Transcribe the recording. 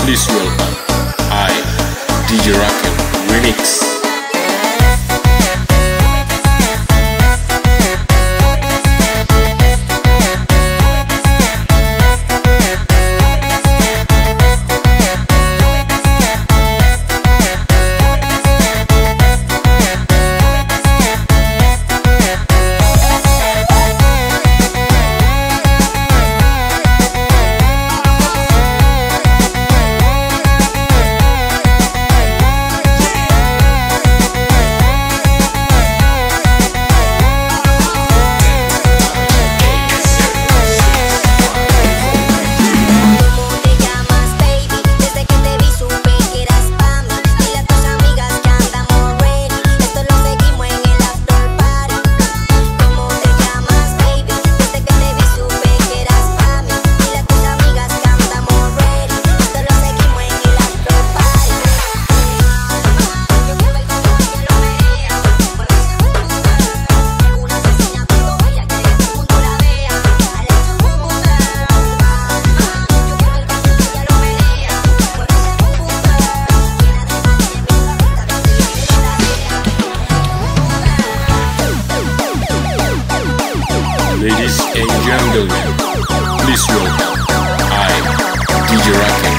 Please welcome I, DJ Rakim Remix. Ladies and gentlemen, please welcome I, DJ Rocket.